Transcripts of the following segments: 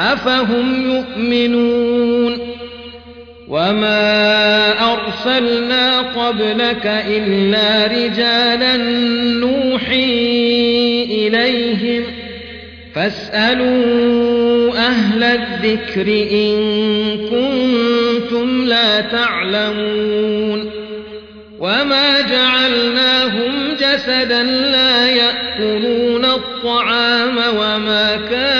أفهم يؤمنون وما أرسلنا قبلك إلا رجالا نوحي إليهم فاسألوا أهل الذكر إن كنتم لا تعلمون وما جعلناهم جسدا لا يأكلون الطعام وما كانوا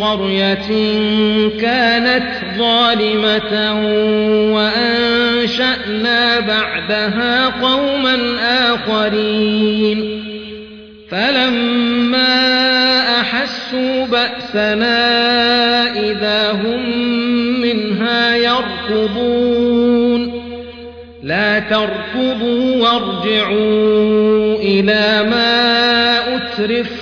قرية كانت ظالمة وأنشأنا بعدها قوما آخرين. فلما أحسوا بأسنا إذا هم منها يركضون. لا تركضوا وارجعوا إلى ما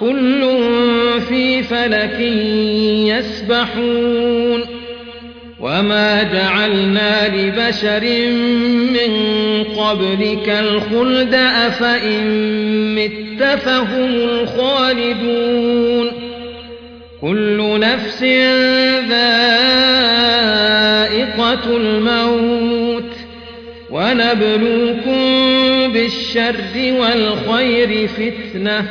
كل في فلك يسبحون وما جعلنا لبشر من قبلك الخلد أفإن مت فهم الخالدون كل نفس ذائقة الموت ونبلوكم بالشر والخير فتنة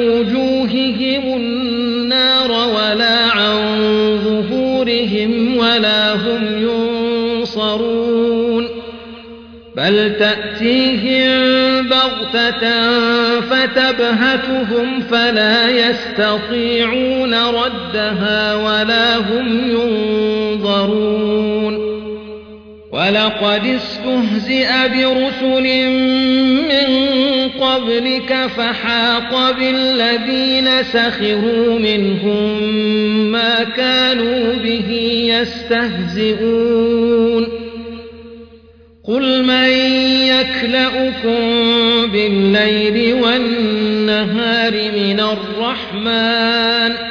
ولا هم ينصرون بل تأتيهم بغتة فتبهتهم فلا يستطيعون ردها ولا هم ينظرون ولقد استهزئ برسل من قبلك فحاق بالذين سخروا منهم ما كانوا به يستهزئون. قل من يكلأكم بالليل والنهار من الرحمن؟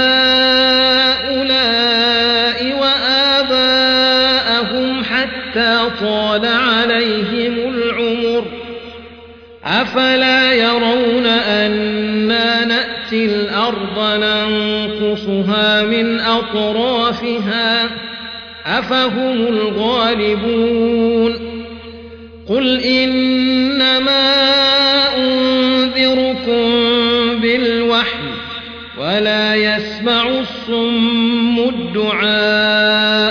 أفلا يرون أنا نأتي الأرض ننقصها من أطرافها أفهم الغالبون قل إنما أنذركم بالوحي ولا يسمع الصم الدعاء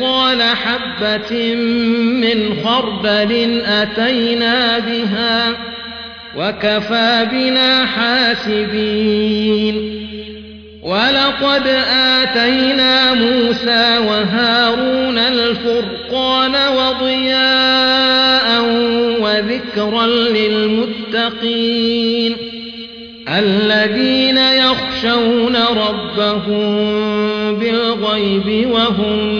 مثقال حبة من خردل أتينا بها وكفى بنا حاسبين ولقد آتينا موسى وهارون الفرقان وضياء وذكرا للمتقين الذين يخشون ربهم بالغيب وهم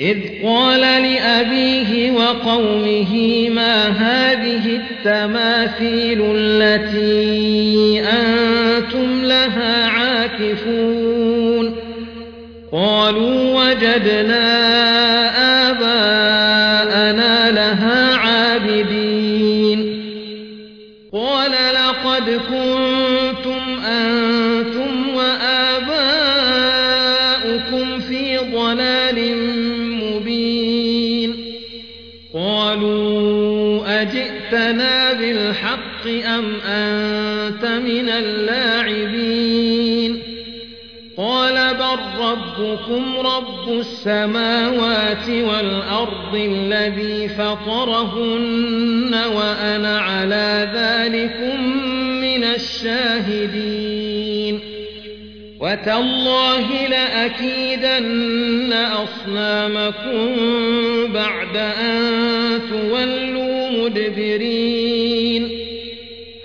إذ قال لأبيه وقومه ما هذه التماثيل التي أنتم لها عاكفون؟ قالوا وجدنا ربكم رب السماوات والأرض الذي فطرهن وأنا على ذلكم من الشاهدين. وتالله لأكيدن أصنامكم بعد أن تولوا مدبرين.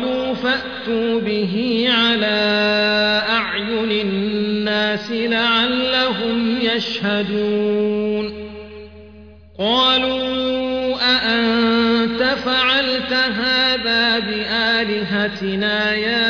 قالوا فأتوا به على أعين الناس لعلهم يشهدون. قالوا أأنت فعلت هذا بآلهتنا يا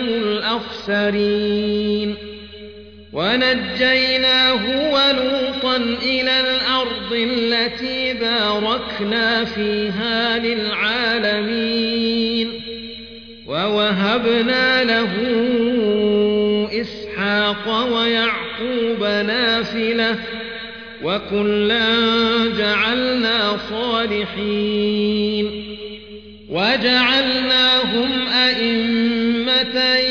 الأخسرين ونجيناه ولوطا إلى الأرض التي باركنا فيها للعالمين. ووهبنا له إسحاق ويعقوب نافلة وكلا جعلنا صالحين. وجعلناهم أئمة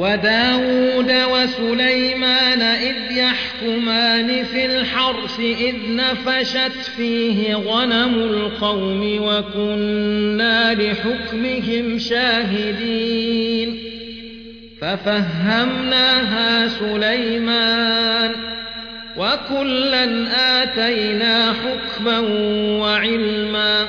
وداود وسليمان إذ يحكمان في الحرث إذ نفشت فيه غنم القوم وكنا لحكمهم شاهدين ففهمناها سليمان وكلا آتينا حكما وعلما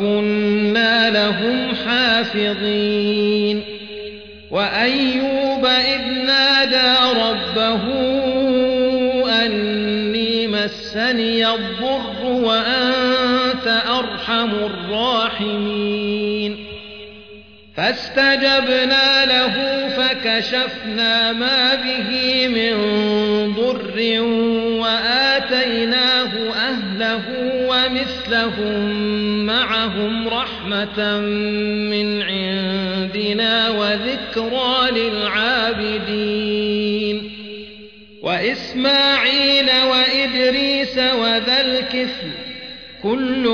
وكنا لهم حافظين. وأيوب إذ نادى ربه أني مسني الضر وأنت أرحم الراحمين. فاستجبنا له فكشفنا ما به من ضر وآتيناه أهله ومثلهم من عندنا وذكرى للعابدين وإسماعيل وإدريس وذا الكفل كل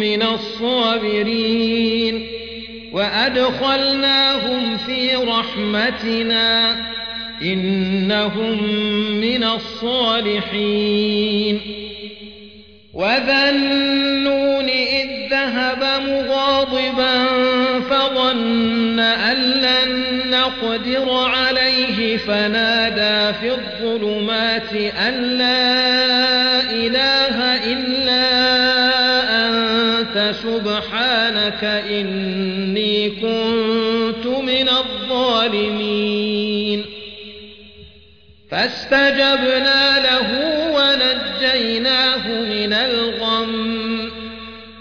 من الصابرين وأدخلناهم في رحمتنا إنهم من الصالحين وذا النون إذ ذهب مغاضبا فظن أن لن نقدر عليه فنادى في الظلمات أن لا إله إلا أنت سبحانك إني كنت من الظالمين. فاستجبنا له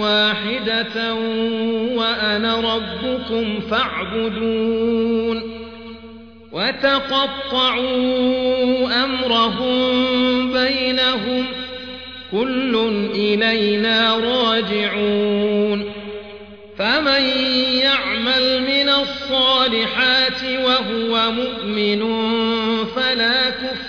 واحدة وأنا ربكم فاعبدون وتقطعوا أمرهم بينهم كل إلينا راجعون فمن يعمل من الصالحات وهو مؤمن فلا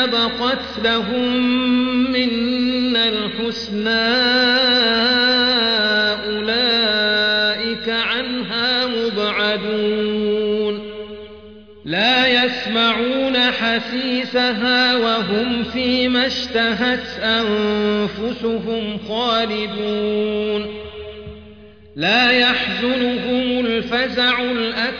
سبقت لهم منا الحسنى أولئك عنها مبعدون. لا يسمعون حسيسها وهم فيما اشتهت أنفسهم خالدون. لا يحزنهم الفزع الأكبر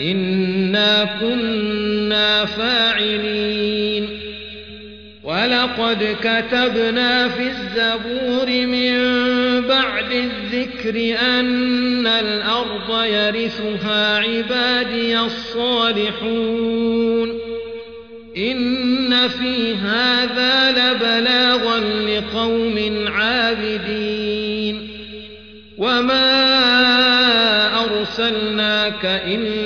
إنا كنا فاعلين ولقد كتبنا في الزبور من بعد الذكر أن الأرض يرثها عبادي الصالحون إن في هذا لبلاغا لقوم عابدين وما أرسلناك إلا